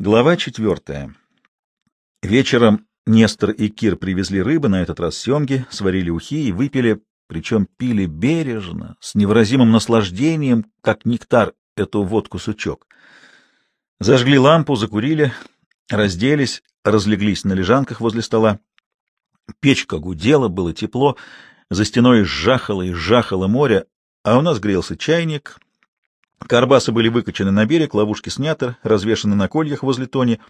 Глава четвертая. Вечером Нестор и Кир привезли рыбы, на этот раз семги, сварили ухи и выпили, причем пили бережно, с невыразимым наслаждением, как нектар, эту водку-сучок. Зажгли лампу, закурили, разделись, разлеглись на лежанках возле стола. Печка гудела, было тепло, за стеной жахало и жахало море, а у нас грелся чайник, Карбасы были выкачаны на берег, ловушки сняты, развешаны на кольях возле тони,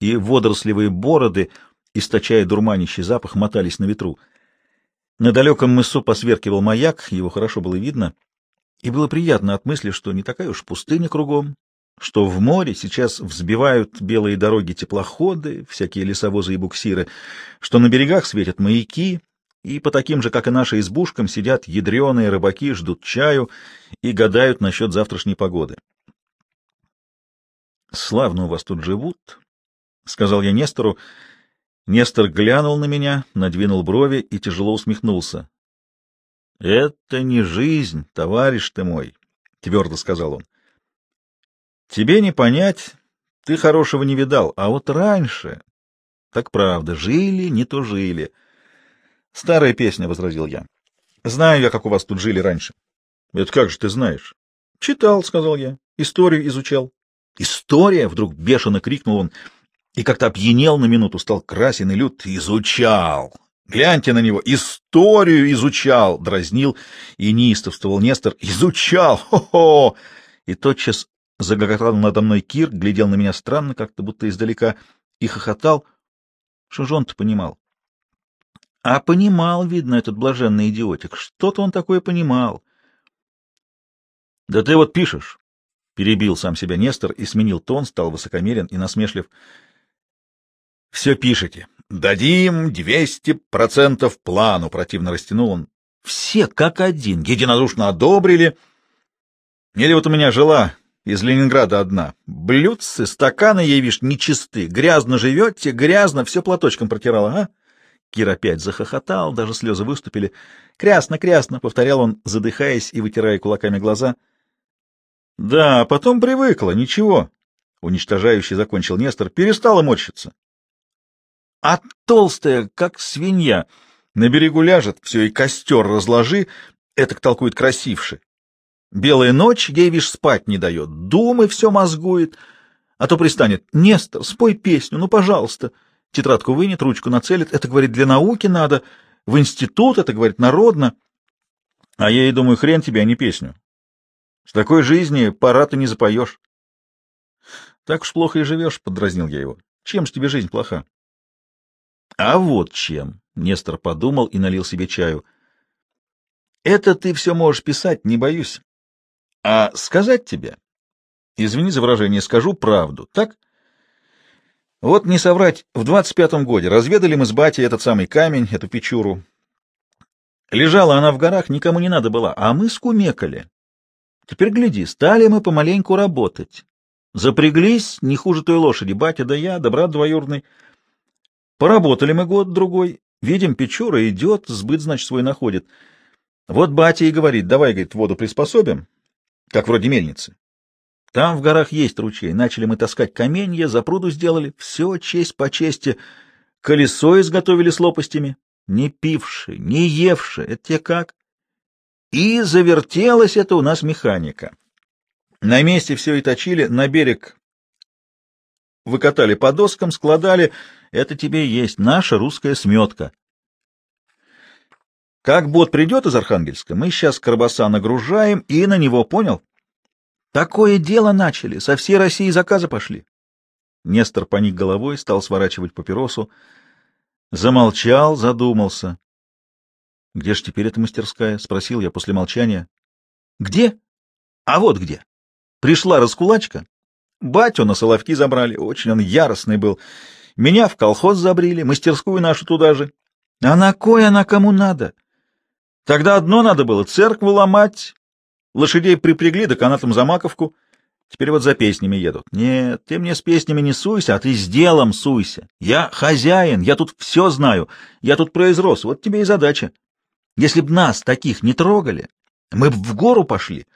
и водорослевые бороды, источая дурманящий запах, мотались на ветру. На далеком мысу посверкивал маяк, его хорошо было видно, и было приятно от мысли, что не такая уж пустыня кругом, что в море сейчас взбивают белые дороги теплоходы, всякие лесовозы и буксиры, что на берегах светят маяки, и по таким же, как и наши избушкам, сидят ядреные рыбаки, ждут чаю и гадают насчет завтрашней погоды. «Славно у вас тут живут», — сказал я Нестору. Нестор глянул на меня, надвинул брови и тяжело усмехнулся. «Это не жизнь, товарищ ты мой», — твердо сказал он. «Тебе не понять, ты хорошего не видал, а вот раньше...» «Так правда, жили, не то жили». Старая песня, — возразил я. Знаю я, как у вас тут жили раньше. Это как же ты знаешь? Читал, — сказал я. Историю изучал. История? — вдруг бешено крикнул он и как-то опьянел на минуту, стал красен и лют. Изучал! Гляньте на него! Историю изучал! — дразнил и неистовствовал Нестор. Изучал! Хо-хо! И тотчас загоготал надо мной Кир, глядел на меня странно, как-то будто издалека, и хохотал. Что же он-то понимал? А понимал, видно, этот блаженный идиотик. Что-то он такое понимал. — Да ты вот пишешь, — перебил сам себя Нестор и сменил тон, стал высокомерен и насмешлив. — Все пишете. Дадим двести процентов плану, — противно растянул он. Все как один единодушно одобрили. Или вот у меня жила из Ленинграда одна. Блюдцы, стаканы ей, видишь, нечисты. Грязно живете, грязно, все платочком протирала, а? Кир опять захохотал, даже слезы выступили. «Крясно, крясно!» — повторял он, задыхаясь и вытирая кулаками глаза. «Да, потом привыкла, ничего!» — уничтожающий закончил Нестор. «Перестала морщиться». «А толстая, как свинья, на берегу ляжет, все и костер разложи, это толкует красивше. Белая ночь ей, вишь, спать не дает, думы все мозгует, а то пристанет. Нестор, спой песню, ну, пожалуйста!» Тетрадку вынет, ручку нацелит. Это, говорит, для науки надо. В институт это, говорит, народно. А я и думаю, хрен тебе, а не песню. С такой жизни пора ты не запоешь. Так уж плохо и живешь, — подразнил я его. Чем ж тебе жизнь плоха? А вот чем, — Нестор подумал и налил себе чаю. Это ты все можешь писать, не боюсь. А сказать тебе, извини за выражение, скажу правду, так? — вот не соврать, в двадцать пятом годе разведали мы с батей этот самый камень, эту печуру. Лежала она в горах, никому не надо было, а мы скумекали. Теперь гляди, стали мы помаленьку работать. Запряглись, не хуже той лошади, батя да я, да брат двоюродный. Поработали мы год-другой, видим, печура идет, сбыт, значит, свой находит. Вот батя и говорит, давай, говорит, воду приспособим, как вроде мельницы. Там в горах есть ручей. Начали мы таскать каменья, запруду сделали. Все честь по чести. Колесо изготовили с лопастями. Не пивши, не евши. Это те как? И завертелась это у нас механика. На месте все и точили, на берег выкатали по доскам, складали. Это тебе есть наша русская сметка. Как бот придет из Архангельска, мы сейчас Карбаса нагружаем и на него, понял? Такое дело начали, со всей России заказы пошли. Нестор поник головой, стал сворачивать папиросу, замолчал, задумался. — Где ж теперь эта мастерская? — спросил я после молчания. — Где? А вот где. Пришла раскулачка. Батю на Соловки забрали, очень он яростный был. Меня в колхоз забрили, мастерскую нашу туда же. А на кой она кому надо? Тогда одно надо было — церкву ломать, Лошадей припрягли, да канатом за маковку. Теперь вот за песнями едут. Нет, ты мне с песнями не суйся, а ты с делом суйся. Я хозяин, я тут все знаю, я тут произрос, вот тебе и задача. Если б нас таких не трогали, мы б в гору пошли.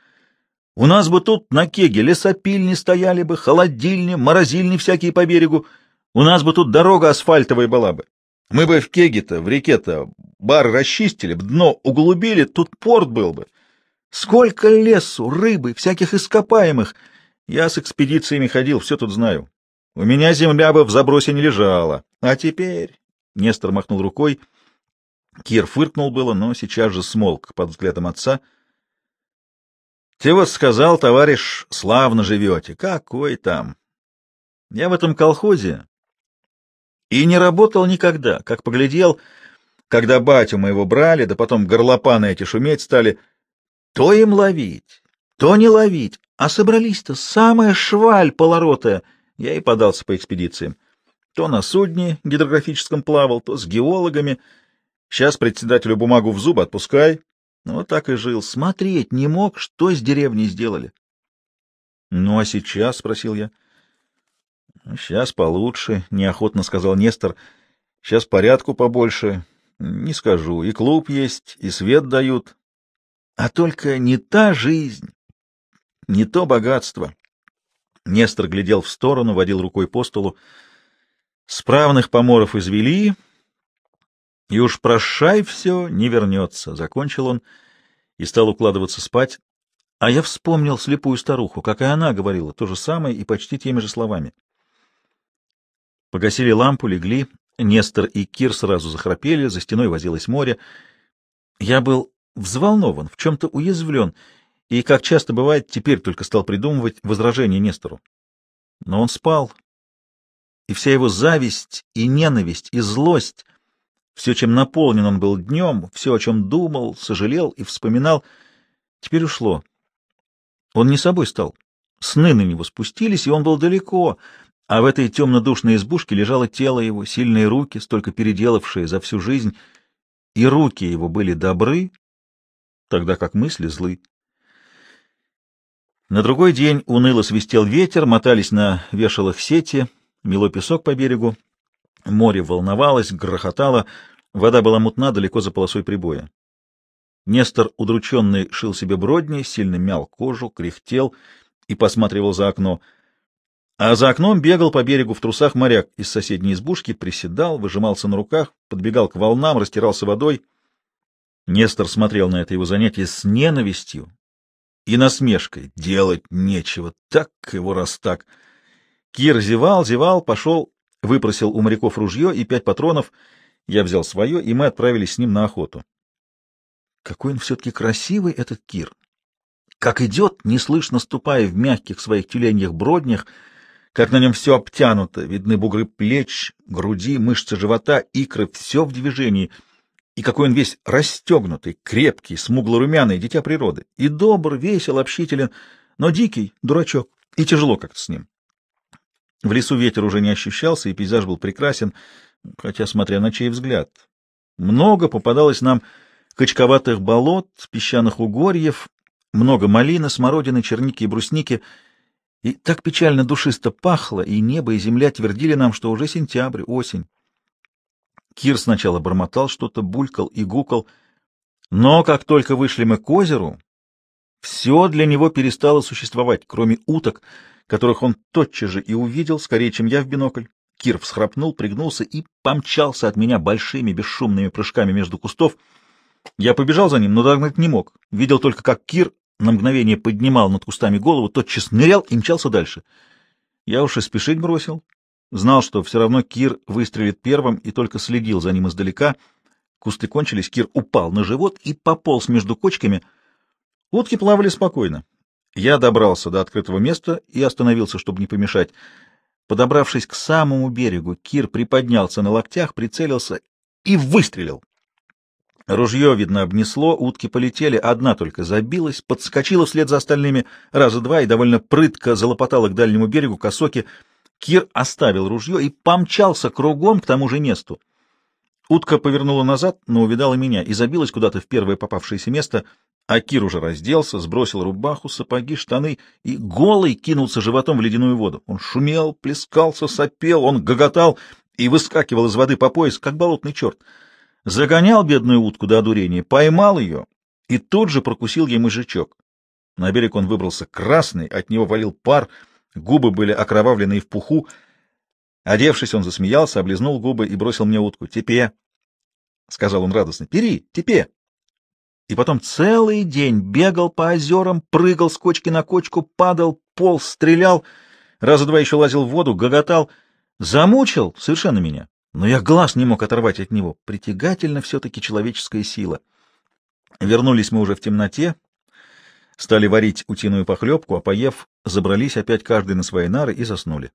У нас бы тут на кеге лесопильни стояли бы, холодильни, морозильни всякие по берегу. У нас бы тут дорога асфальтовая была бы. Мы бы в кеге-то, в реке-то бар расчистили, дно углубили, тут порт был бы. Сколько лесу, рыбы, всяких ископаемых. Я с экспедициями ходил, все тут знаю. У меня земля бы в забросе не лежала. А теперь... Нестор махнул рукой. Кир фыркнул было, но сейчас же смолк под взглядом отца. — Ты вот сказал, товарищ, славно живете. Какой там? Я в этом колхозе и не работал никогда, как поглядел, когда батю моего брали, да потом горлопаны эти шуметь стали, то им ловить, то не ловить, а собрались-то самая шваль полоротая. Я и подался по экспедициям. То на судне гидрографическом плавал, то с геологами. Сейчас председателю бумагу в зубы отпускай. Ну, вот так и жил. Смотреть не мог, что с деревней сделали. — Ну, а сейчас? — спросил я. — Сейчас получше, — неохотно сказал Нестор. Сейчас порядку побольше. Не скажу. И клуб есть, и свет дают. А только не та жизнь, не то богатство. Нестор глядел в сторону, водил рукой по столу. Справных поморов извели, и уж прощай все, не вернется. Закончил он и стал укладываться спать. А я вспомнил слепую старуху, как и она говорила, то же самое и почти теми же словами. Погасили лампу, легли. Нестор и Кир сразу захрапели, за стеной возилось море. Я был взволнован, в чем-то уязвлен, и, как часто бывает, теперь только стал придумывать возражение Нестору. Но он спал, и вся его зависть и ненависть и злость, все, чем наполнен он был днем, все, о чем думал, сожалел и вспоминал, теперь ушло. Он не собой стал. Сны на него спустились, и он был далеко — а в этой темно-душной избушке лежало тело его, сильные руки, столько переделавшие за всю жизнь, и руки его были добры, тогда как мысли злы. На другой день уныло свистел ветер, мотались на вешалах сети, мело песок по берегу, море волновалось, грохотало, вода была мутна далеко за полосой прибоя. Нестор, удрученный, шил себе бродни, сильно мял кожу, кряхтел и посматривал за окно — а за окном бегал по берегу в трусах моряк из соседней избушки, приседал, выжимался на руках, подбегал к волнам, растирался водой. Нестор смотрел на это его занятие с ненавистью и насмешкой. Делать нечего, так его раз так. Кир зевал, зевал, пошел, выпросил у моряков ружье и пять патронов. Я взял свое, и мы отправились с ним на охоту. Какой он все-таки красивый, этот Кир! Как идет, неслышно ступая в мягких своих тюленьях броднях, как на нем все обтянуто, видны бугры плеч, груди, мышцы живота, икры, все в движении, и какой он весь расстегнутый, крепкий, смугло-румяный, дитя природы, и добр, весел, общителен, но дикий, дурачок, и тяжело как-то с ним. В лесу ветер уже не ощущался, и пейзаж был прекрасен, хотя, смотря на чей взгляд. Много попадалось нам качковатых болот, песчаных угорьев, много малины, смородины, черники и брусники — и так печально душисто пахло, и небо, и земля твердили нам, что уже сентябрь, осень. Кир сначала бормотал что-то, булькал и гукал, но как только вышли мы к озеру, все для него перестало существовать, кроме уток, которых он тотчас же и увидел, скорее, чем я в бинокль. Кир всхрапнул, пригнулся и помчался от меня большими бесшумными прыжками между кустов. Я побежал за ним, но догнать не мог. Видел только, как Кир на мгновение поднимал над кустами голову, тотчас нырял и мчался дальше. Я уж и спешить бросил. Знал, что все равно Кир выстрелит первым, и только следил за ним издалека. Кусты кончились, Кир упал на живот и пополз между кочками. Утки плавали спокойно. Я добрался до открытого места и остановился, чтобы не помешать. Подобравшись к самому берегу, Кир приподнялся на локтях, прицелился и выстрелил. Ружье, видно, обнесло, утки полетели, одна только забилась, подскочила вслед за остальными раза два и довольно прытко залопотала к дальнему берегу косоки. Кир оставил ружье и помчался кругом к тому же месту. Утка повернула назад, но увидала меня и забилась куда-то в первое попавшееся место, а Кир уже разделся, сбросил рубаху, сапоги, штаны и голый кинулся животом в ледяную воду. Он шумел, плескался, сопел, он гоготал и выскакивал из воды по пояс, как болотный черт загонял бедную утку до одурения, поймал ее и тут же прокусил ей мозжечок. На берег он выбрался красный, от него валил пар, губы были окровавлены и в пуху. Одевшись, он засмеялся, облизнул губы и бросил мне утку. «Тепе!» — сказал он радостно. «Пери! Тепе!» И потом целый день бегал по озерам, прыгал с кочки на кочку, падал, полз, стрелял, раза два еще лазил в воду, гоготал. Замучил совершенно меня, но я глаз не мог оторвать от него. Притягательно все-таки человеческая сила. Вернулись мы уже в темноте, стали варить утиную похлебку, а поев, забрались опять каждый на свои нары и заснули.